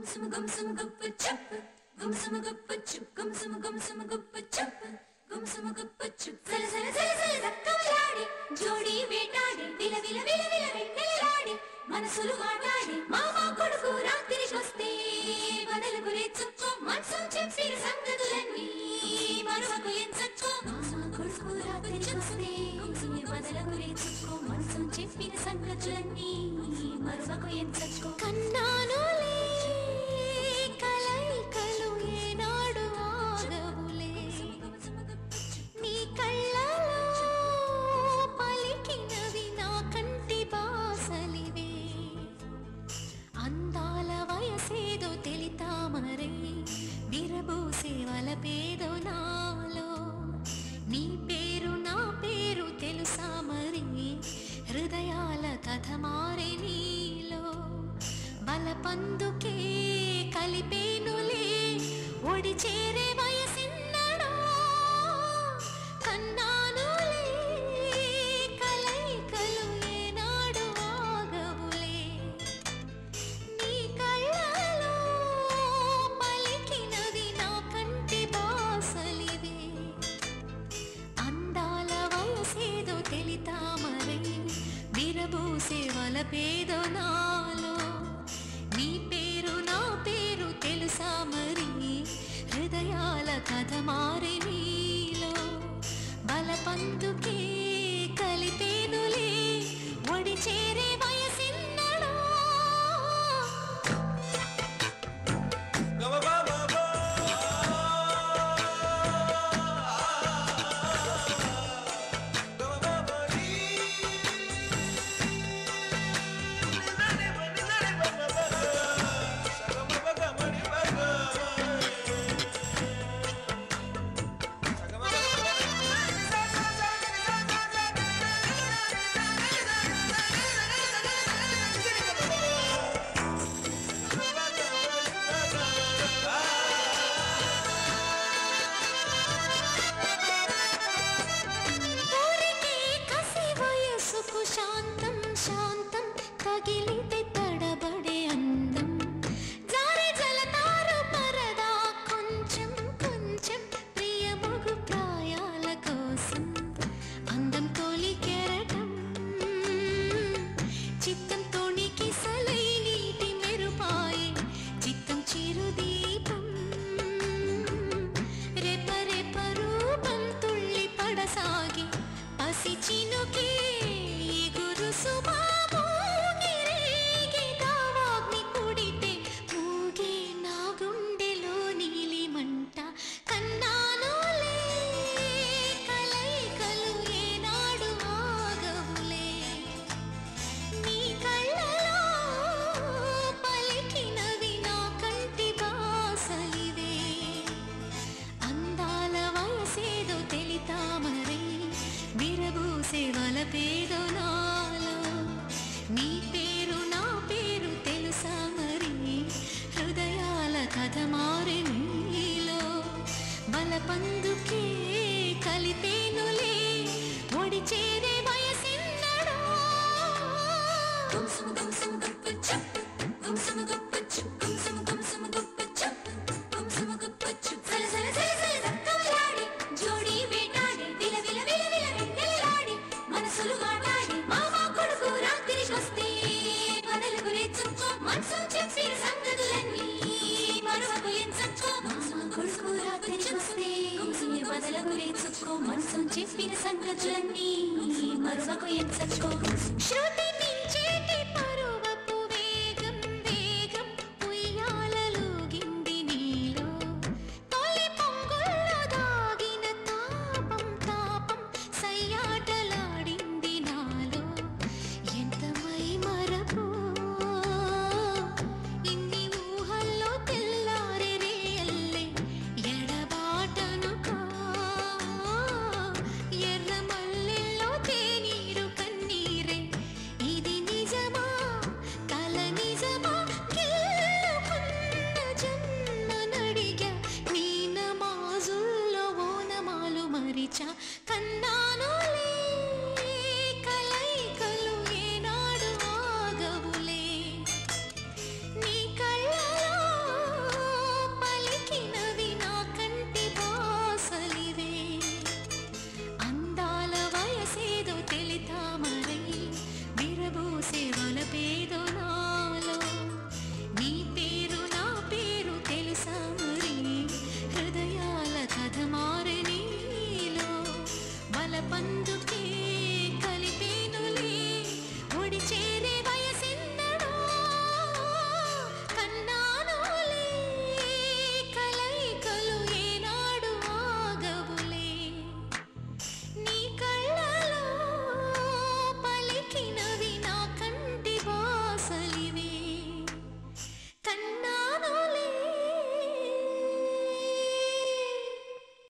gumsum gumsum guppa chup gumsum guppa chup gumsum gumsum guppa chup gumsum guppa chup sala sala sala sala దక్కలాడి జోడి వేటాడి విల విల విల విల వెన్నెలాడి మనసులు వాటాడి మామ కొడుకు రాత్రికొస్తే బదలుకులే చుక్కో మనసు చెప్పిన సంగతులన్నీ మరువకు ఎంచక్కో మామ కొడుకు రాత్రికొస్తే బదలుకులే చుక్కో మనసు చెప్పిన సంగతులన్నీ మరువకు ఎంచక్కో కన్నాను అందాల వయసేదో తెలితామరై విరబూసే వలపేదో నా పేదో నాలో నీ పేరు నా పేరు తెలుసా మరి? హృదయాల కథ మారి నీలో. బలపందుకే మనసు చెప్పిన సంగతులన్నీ మరొక ఎంచుకో శృతి